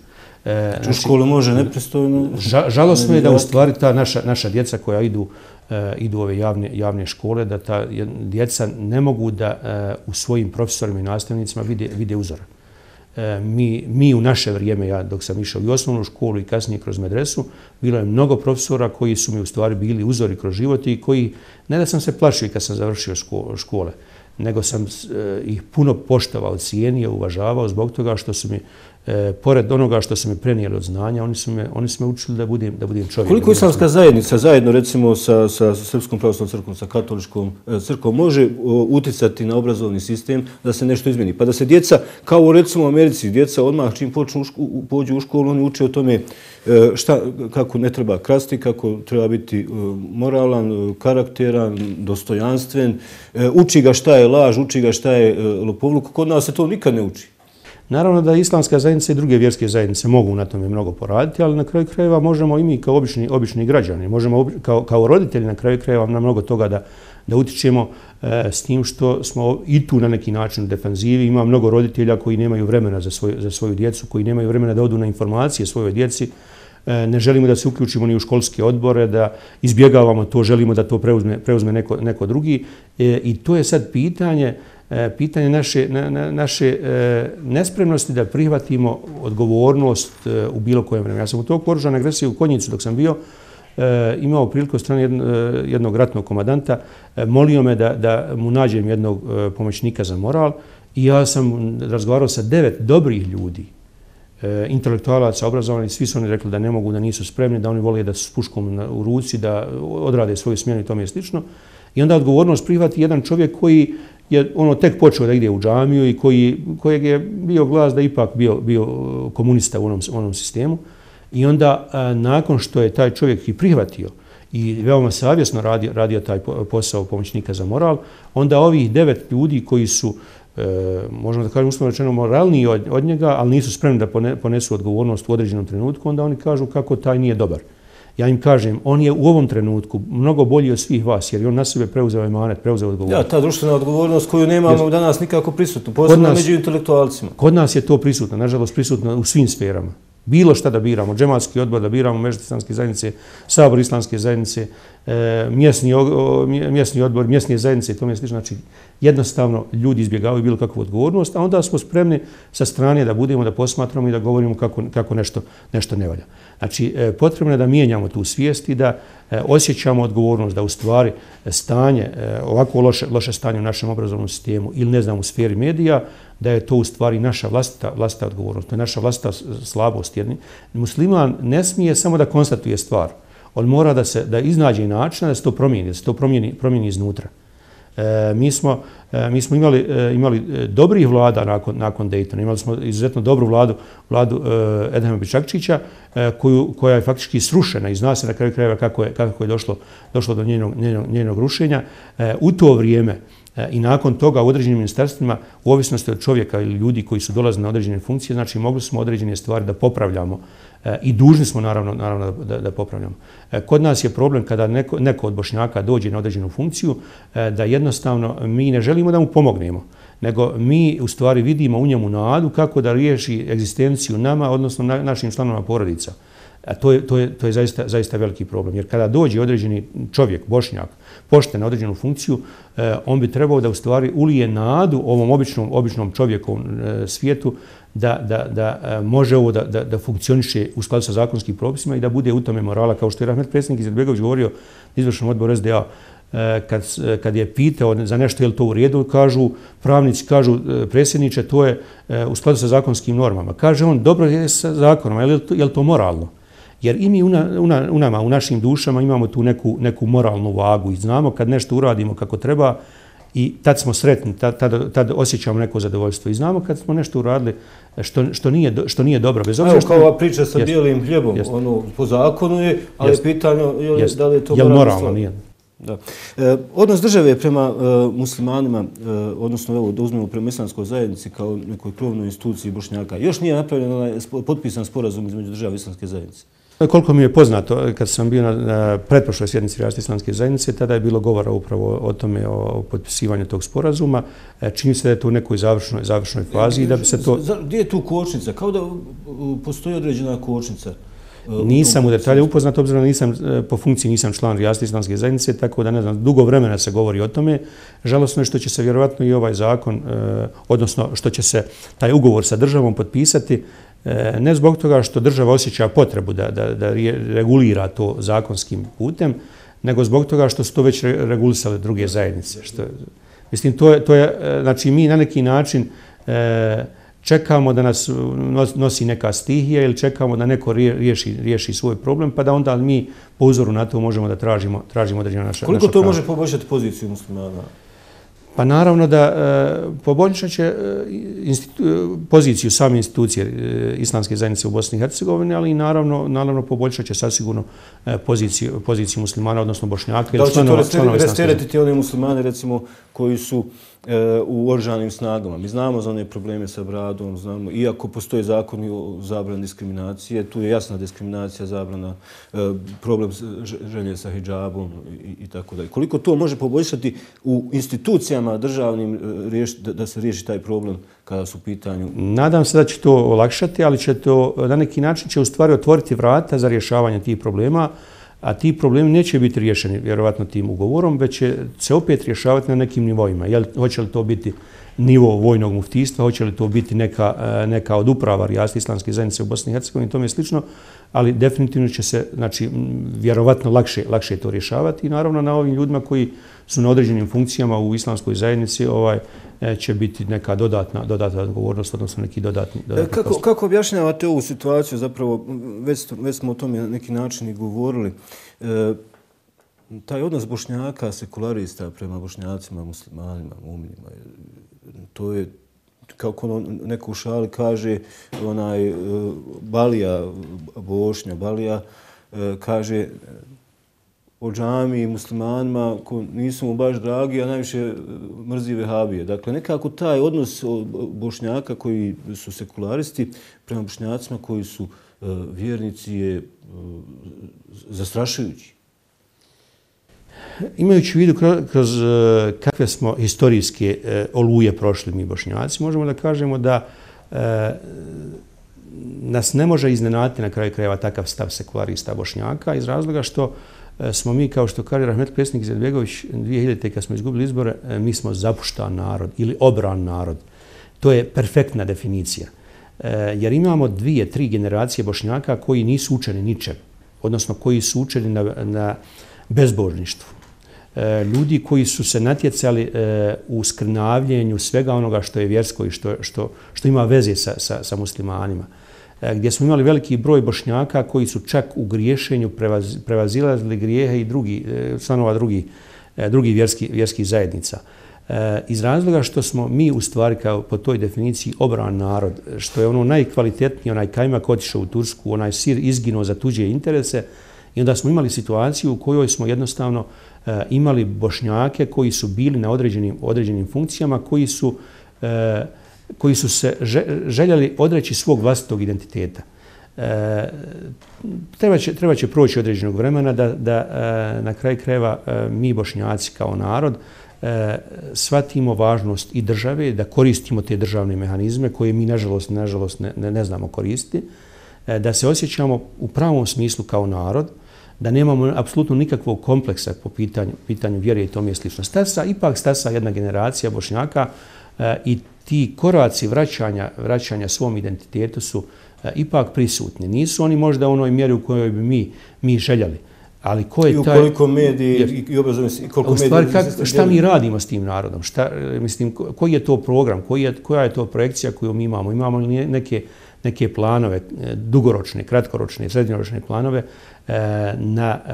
E, znači, u školu može nepristojno... žalostno je da u stvari ta naša, naša djeca koja idu, e, idu ove javne, javne škole, da ta djeca ne mogu da e, u svojim profesorima i nastavnicima vide, vide uzora. E, mi, mi u naše vrijeme, ja dok sam išao i osnovnu školu i kasnije kroz medresu, bilo je mnogo profesora koji su mi u stvari bili uzori kroz život i koji, ne da sam se plašio kad sam završio škole, nego sam e, ih puno poštovao, cijenio, uvažavao zbog toga što su mi e, pored onoga što su mi prenijeli od znanja, oni su me, oni su me učili da budem, da budem čovjek. Koliko islamska zajednica, zajedno recimo sa, sa Srpskom pravoslavnom crkvom, sa katoličkom e, crkvom, može uticati na obrazovni sistem da se nešto izmeni? Pa da se djeca, kao recimo u Americi, djeca odmah čim počnu u, pođu u školu, oni uče o tome e, šta, kako ne treba krasti, kako treba biti e, moralan, karakteran, dostojanstven, uči ga šta je laž, uči ga šta je lopovluk. Kod nas se to nikad ne uči. Naravno da islamska zajednica i druge vjerske zajednice mogu na tome mnogo poraditi, ali na kraju krajeva možemo i mi kao obični, obični građani, možemo kao, kao roditelji na kraju krajeva na mnogo toga da, da utičemo e, s tim što smo i tu na neki način u defenzivi. Ima mnogo roditelja koji nemaju vremena za, svoj, za svoju djecu, koji nemaju vremena da odu na informacije svojoj djeci. E, ne želimo da se uključimo ni u školske odbore, da izbjegavamo to, želimo da to preuzme, preuzme neko, neko drugi. E, I to je sad pitanje, E, pitanje naše, na, na, naše e, nespremnosti da prihvatimo odgovornost e, u bilo kojem vremenu. Ja sam u toku oružane agresije u Konjicu dok sam bio e, imao priliku od strane jednog, jednog ratnog komadanta, e, molio me da, da mu nađem jednog e, pomoćnika za moral i ja sam razgovarao sa devet dobrih ljudi, intelektualaca, obrazovani, svi su oni rekli da ne mogu, da nisu spremni, da oni vole da s puškom na, u ruci, da odrade svoju smjenu i tome je slično. I onda odgovornost prihvati jedan čovjek koji je ono tek počeo da ide u džamiju i koji, kojeg je bio glas da ipak bio, bio uh, komunista u onom, onom sistemu. I onda a, nakon što je taj čovjek i prihvatio i veoma savjesno radio, radio taj posao pomoćnika za moral, onda ovih devet ljudi koji su e, možemo da kažem uslovno rečeno moralniji od, od njega, ali nisu spremni da ponesu odgovornost u određenom trenutku, onda oni kažu kako taj nije dobar. Ja im kažem, on je u ovom trenutku mnogo bolji od svih vas, jer on na sebe preuzeo emanet, preuzeo odgovornost. Ja, ta društvena odgovornost koju nemamo jer, danas nikako prisutno, posebno među intelektualcima. Kod nas je to prisutno, nažalost prisutno u svim sferama bilo šta da biramo, džematski odbor da biramo, međutislamske zajednice, sabor islamske zajednice, e, mjesni, o, mjesni odbor, mjesne zajednice i tome slično. Znači, jednostavno ljudi izbjegavaju bilo kakvu odgovornost, a onda smo spremni sa strane da budemo, da posmatramo i da govorimo kako, kako nešto, nešto ne valja. Znači, e, potrebno je da mijenjamo tu svijest i da e, osjećamo odgovornost da u stvari e, stanje, ovako loše, loše stanje u našem obrazovnom sistemu ili ne znam u sferi medija, da je to u stvari naša vlastita, vlastita odgovornost, to je naša vlastita slabost. Jer musliman ne smije samo da konstatuje stvar, on mora da se da iznađe način da se to promijeni, da se to promijeni, promijeni iznutra. E, mi, smo, e, mi smo imali, e, imali e, dobrih vlada nakon, nakon Daytona, imali smo izuzetno dobru vladu, vladu e, Edhema Bičakčića, e, koju, koja je faktički srušena i zna se na kraju krajeva kako je, kako je došlo, došlo do njenog, njenog, njenog rušenja. U to vrijeme, i nakon toga u određenim ministarstvima, u ovisnosti od čovjeka ili ljudi koji su dolazili na određene funkcije, znači mogli smo određene stvari da popravljamo E, i dužni smo naravno, naravno da, da popravljamo. E, kod nas je problem kada neko, neko od bošnjaka dođe na određenu funkciju, e, da jednostavno mi ne želimo da mu pomognemo, nego mi u stvari vidimo u njemu nadu kako da riješi egzistenciju nama, odnosno na, našim članovima porodica. A to je, to je, to je zaista, zaista veliki problem. Jer kada dođe određeni čovjek, bošnjak, pošte na određenu funkciju, eh, on bi trebao da u stvari ulije nadu ovom običnom, običnom čovjekom eh, svijetu da, da, da e, može ovo da, da, da funkcioniše u skladu sa zakonskim propisima i da bude u tome morala, kao što je Rahmet predsjednik Izetbegović govorio izvršnom odboru SDA, e, kad, e, kad je pitao za nešto je li to u redu, kažu pravnici, kažu predsjedniče, to je u skladu sa zakonskim normama. Kaže on, dobro je sa zakonom, je li to, je li to moralno? Jer i mi una, una, u nama, u našim dušama imamo tu neku, neku moralnu vagu i znamo kad nešto uradimo kako treba i tad smo sretni, tad, tad, tad osjećamo neko zadovoljstvo i znamo kad smo nešto uradili što, što, nije, što nije dobro. Bez obzira. Evo kao ova priča sa jest, bijelim hljebom, jest, ono, po zakonu je, ali jest, pitanje je jest, da li je to moralno. moralno nije. Da. E, odnos države prema e, muslimanima, e, odnosno evo, da uzmemo prema islamskoj zajednici kao nekoj krovnoj instituciji Bošnjaka, još nije napravljen potpisan sporazum između države i islamske zajednice. Koliko mi je poznato, kad sam bio na, pretprošloj sjednici Rijasta Islamske zajednice, tada je bilo govora upravo o tome, o potpisivanju tog sporazuma. E, čini se da je to u nekoj završnoj, završnoj fazi i da bi se to... Gdje je tu kočnica? Kao da postoji određena kočnica? E, nisam u detalje upoznat, obzirom da nisam, e, po funkciji nisam član Rijasta Islamske zajednice, tako da ne znam, dugo vremena se govori o tome. Žalostno je što će se vjerovatno i ovaj zakon, odnosno što će se taj ugovor sa državom potpisati, ne zbog toga što država osjeća potrebu da, da, da regulira to zakonskim putem, nego zbog toga što su to već regulisale druge zajednice. Što, mislim, to je, to je, e, znači mi na neki način e, čekamo da nas nosi neka stihija ili čekamo da neko riješi, riješi svoj problem, pa da onda mi po uzoru na to možemo da tražimo, tražimo određena naša Koliko naša to može poboljšati poziciju muslimana? Pa naravno da e, poboljšat će e, institu, poziciju same institucije e, islamske zajednice u Bosni i Hercegovini, ali i naravno, naravno poboljšat će sasigurno e, poziciju, poziciju muslimana, odnosno bošnjaka. Da li će to rasteretiti one muslimane, recimo, koji su E, u oržanim snagama. Mi znamo za one probleme sa bradom, znamo, iako postoje zakon o zabrani diskriminacije, tu je jasna diskriminacija, zabrana, e, problem želje sa hijabom i, i tako dalje. Koliko to može poboljšati u institucijama državnim e, da, da se riješi taj problem kada su u pitanju? Nadam se da će to olakšati, ali će to na neki način će u stvari otvoriti vrata za rješavanje tih problema a ti problemi neće biti riješeni vjerovatno tim ugovorom, već će se opet rješavati na nekim nivoima. Jel, hoće li to biti nivo vojnog muftistva, hoće li to biti neka, e, neka od uprava rijasti islamske zajednice u Bosni i Hercegovini, tome je slično, ali definitivno će se, znači, vjerovatno lakše, lakše to rješavati i naravno na ovim ljudima koji su na određenim funkcijama u islamskoj zajednici, ovaj, E, će biti neka dodatna, dodatna odgovornost, odnosno neki dodatni... E, dodatni kako, kako objašnjavate ovu situaciju? Zapravo, već, već smo o tome na neki način i govorili. E, taj odnos bošnjaka, sekularista prema bošnjacima, muslimanima, uminima, to je kako ono, neko u šali kaže, onaj e, Balija, Bošnja, Balija, e, kaže o džami i muslimanima ko nisu mu baš dragi, a najviše mrzi vehabije. Dakle, nekako taj odnos bošnjaka koji su sekularisti prema bošnjacima koji su e, vjernici je zastrašujući. Imajući u vidu kroz, kroz kakve smo historijske e, oluje prošli mi bošnjaci, možemo da kažemo da e, nas ne može iznenati na kraju krajeva takav stav sekularista bošnjaka iz razloga što e, smo mi, kao što kaže Rahmet predsjednik Zedbegović, 2000. kad smo izgubili izbore, mi smo zapuštan narod ili obran narod. To je perfektna definicija. Jer imamo dvije, tri generacije bošnjaka koji nisu učeni ničem, odnosno koji su učeni na, na bezbožništvu. E, ljudi koji su se natjecali e, u skrnavljenju svega onoga što je vjersko i što, što, što ima veze sa, sa, sa muslimanima. E, gdje smo imali veliki broj bošnjaka koji su čak u griješenju prevazilazili grijehe i drugi, stanova drugi, drugi vjerski, vjerski zajednica. Iz razloga što smo mi u stvari kao po toj definiciji obran narod, što je ono najkvalitetniji, onaj kajmak otišao u Tursku, onaj sir izginuo za tuđe interese i onda smo imali situaciju u kojoj smo jednostavno e, imali bošnjake koji su bili na određenim, određenim funkcijama, koji su e, koji su se željeli odreći svog vlastitog identiteta. E, treba, će, treba će proći određenog vremena da, da e, na kraj kreva e, mi bošnjaci kao narod e, shvatimo važnost i države, da koristimo te državne mehanizme koje mi nažalost, nažalost ne, ne, ne znamo koristiti, e, da se osjećamo u pravom smislu kao narod, da nemamo apsolutno nikakvog kompleksa po pitanju, pitanju vjere i tome je slično. Stasa, ipak stasa jedna generacija bošnjaka e, i ti koraci vraćanja, vraćanja svom identitetu su e, ipak prisutni. Nisu oni možda u onoj mjeri u kojoj bi mi, mi željeli. Ali ko je I taj... koliko mediji i obrazovni i koliko mediji... Stvari, kak, šta mi radimo s tim narodom? Šta, mislim, koji je to program? Koji je, koja je to projekcija koju mi imamo? Imamo li neke, neke planove, dugoročne, kratkoročne, srednjoročne planove na e,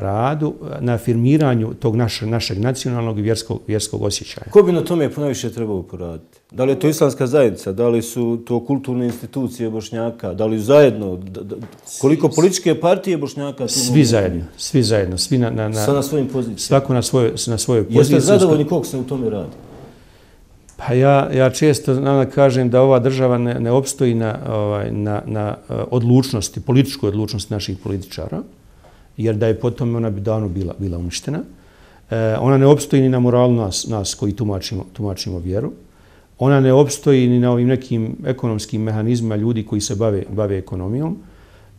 radu, na afirmiranju tog našeg, našeg nacionalnog i vjerskog, vjerskog osjećaja. Ko bi na tome ponaviše trebao poraditi? Da li je to islamska zajednica? Da li su to kulturne institucije Bošnjaka? Da li zajedno? koliko političke partije Bošnjaka? Svi zajedno. Svi zajedno. Svi na, na, na, na svojim pozicijama. Svako na svojoj poziciji. Jeste zadovoljni koliko se u tome radi? Pa ja, ja često znam kažem da ova država ne, ne obstoji na, ovaj, na, na eh, odlučnosti, političkoj odlučnosti naših političara, jer da je potom ona bi davno bila, bila uništena. E, ona ne obstoji ni na moralu nas, nas koji tumačimo, tumačimo vjeru. Ona ne obstoji ni na ovim nekim ekonomskim mehanizmima ljudi koji se bave, bave ekonomijom.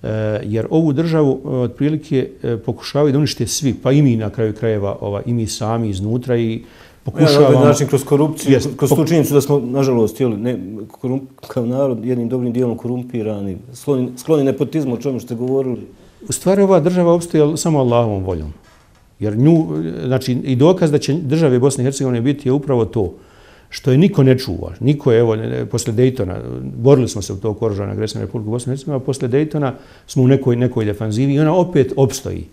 E, jer ovu državu otprilike pokušavaju da unište svi, pa i mi na kraju krajeva, ova, i mi sami iznutra i pokušavamo... Ja, način kroz korupciju, jest, kroz tu činjenicu da smo, nažalost, jeli, ne, korump, kao narod jednim dobrim dijelom korumpirani, skloni, skloni nepotizmu, o čemu ste govorili. U stvari, ova država obstoje samo Allahovom voljom. Jer nju, znači, i dokaz da će države Bosne i Hercegovine biti je upravo to što je niko ne čuva. Niko je, evo, ne, posle Dejtona, borili smo se u to korožana agresiju na Republiku Bosne i Hercegovine, a posle Dejtona smo u nekoj, nekoj defanzivi i ona opet obstoji.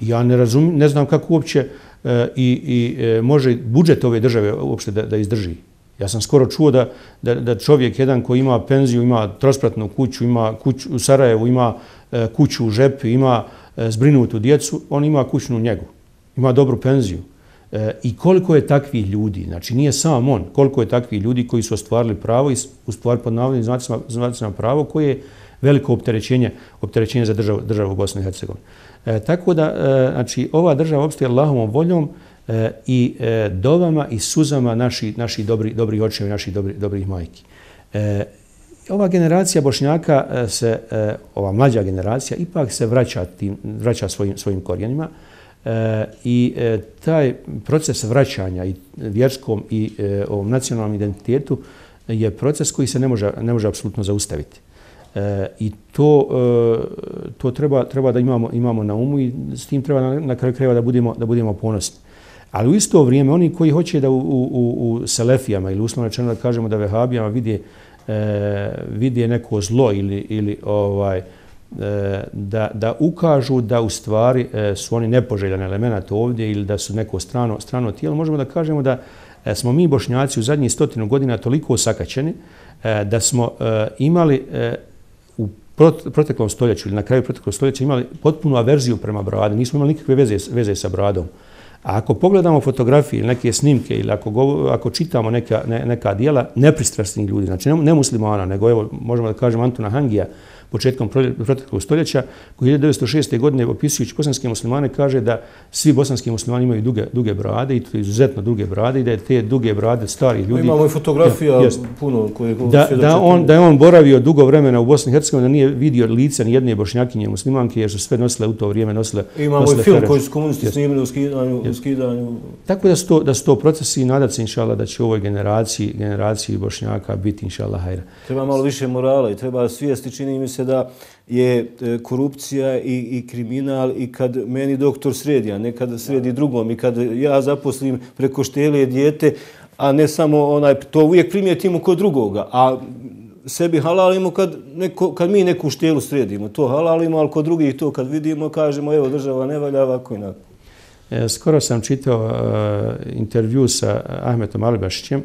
Ja ne razumim, ne znam kako uopće, E, E, i, i e, može budžet ove države uopšte da, da izdrži. Ja sam skoro čuo da, da, da čovjek jedan koji ima penziju, ima trospratnu kuću, ima kuću u Sarajevu, ima e, kuću u žepi, ima zbrinutu djecu, on ima kućnu njegu, ima dobru penziju. E, I koliko je takvih ljudi, znači nije sam on, koliko je takvih ljudi koji su ostvarili pravo i u stvari pod navodnim znacima pravo koje je veliko opterećenje, opterećenje za državu, državu Bosne i Hercegovine. E, tako da, e, znači, ova država obstoje Allahovom voljom e, i e, dovama i suzama naši, naši dobri, dobri očevi, naših dobri, dobrih majki. E, ova generacija Bošnjaka e, se, e, ova mlađa generacija, ipak se vraća, tim, vraća svojim, svojim korijenima e, i e, taj proces vraćanja i vjerskom i e, ovom nacionalnom identitetu je proces koji se ne može, ne može apsolutno zaustaviti. E, I to, e, to treba, treba da imamo, imamo na umu i s tim treba na, na kraju kreva da budemo, da budemo ponosni. Ali u isto vrijeme oni koji hoće da u, u, u Selefijama ili uslovno rečeno da kažemo da Vehabijama vidi, e, vidje neko zlo ili, ili ovaj, e, da, da ukažu da u stvari e, su oni nepoželjan element ovdje ili da su neko strano, strano tijelo, možemo da kažemo da e, smo mi bošnjaci u zadnjih stotinu godina toliko osakaćeni e, da smo e, imali e, u proteklom stoljeću ili na kraju proteklog stoljeća imali potpunu averziju prema bradi, nismo imali nikakve veze, veze sa bradom. A ako pogledamo fotografije ili neke snimke ili ako, go, ako čitamo neka, ne, neka dijela nepristrasnih ljudi, znači ne, ne muslimana, nego evo, možemo da kažemo Antuna Hangija, početkom proteklog stoljeća, koji 1906. godine opisujući bosanske muslimane kaže da svi bosanski muslimani imaju duge, duge brade i to je izuzetno duge brade i da je te duge brade stari ljudi... Imamo i fotografija ja, puno koje da, da, on, da je on boravio dugo vremena u Bosni i Hercegovini, da nije vidio lica ni jedne bošnjakinje muslimanke jer su sve nosile u to vrijeme nosile Imamo nosile i film koji su komunisti snimili u skidanju, u skidanju. Tako da su, to, da su to procesi i nadat se inšala da će u ovoj generaciji, generaciji bošnjaka biti inšala hajra. Treba malo više morala i treba svijesti, čini mi se da je e, korupcija i, i kriminal i kad meni doktor sredi, a ne kad sredi drugom i kad ja zaposlim preko štele dijete, a ne samo onaj, to uvijek primijetimo kod drugoga, a sebi halalimo kad, neko, kad mi neku štelu sredimo. To halalimo, ali kod drugih to kad vidimo, kažemo, evo, država ne valja ovako i nakon. E, skoro sam čitao uh, intervju sa Ahmetom Alibašićem,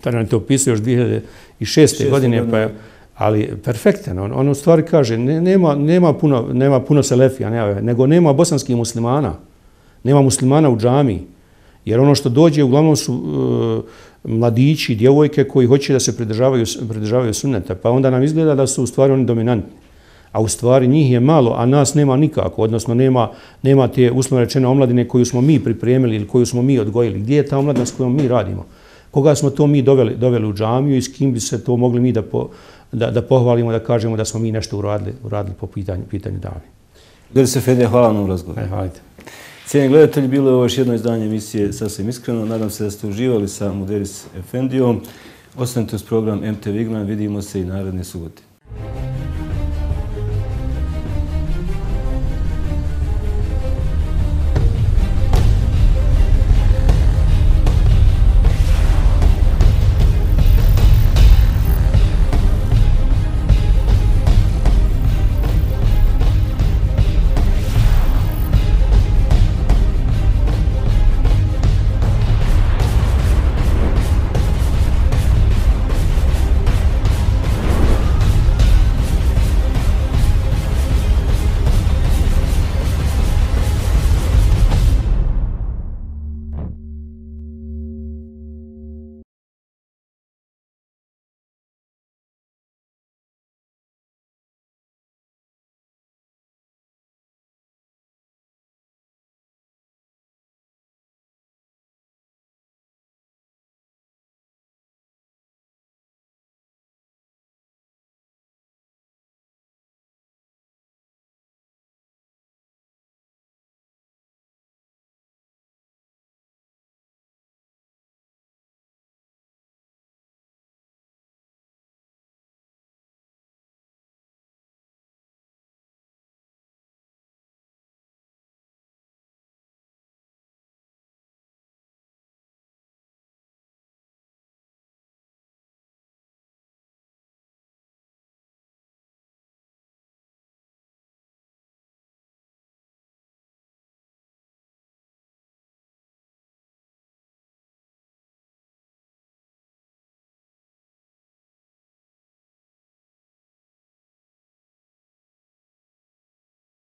tada nam to opisao još 2006. godine, pa je ali perfektan. On, on u stvari kaže, ne, nema, nema, puno, nema puno selefija, ne, nego nema bosanskih muslimana. Nema muslimana u džami. Jer ono što dođe, uglavnom su e, mladići, djevojke koji hoće da se pridržavaju, pridržavaju sunneta. Pa onda nam izgleda da su u stvari oni dominantni. A u stvari njih je malo, a nas nema nikako. Odnosno nema, nema te uslovno rečene omladine koju smo mi pripremili ili koju smo mi odgojili. Gdje je ta omladina s kojom mi radimo? Koga smo to mi doveli, doveli u džamiju i s kim bi se to mogli mi da, po, da, da pohvalimo, da kažemo da smo mi nešto uradili, uradili po pitanju, pitanju davne. Se, Fedija, hvala na razgovor. E, hvalite. Cijeni gledatelji, bilo je ovo još jedno izdanje emisije Sasvim iskreno. Nadam se da ste uživali sa Muderis Efendijom. Ostanite uz program MTV Iglan. Vidimo se i naredne subote.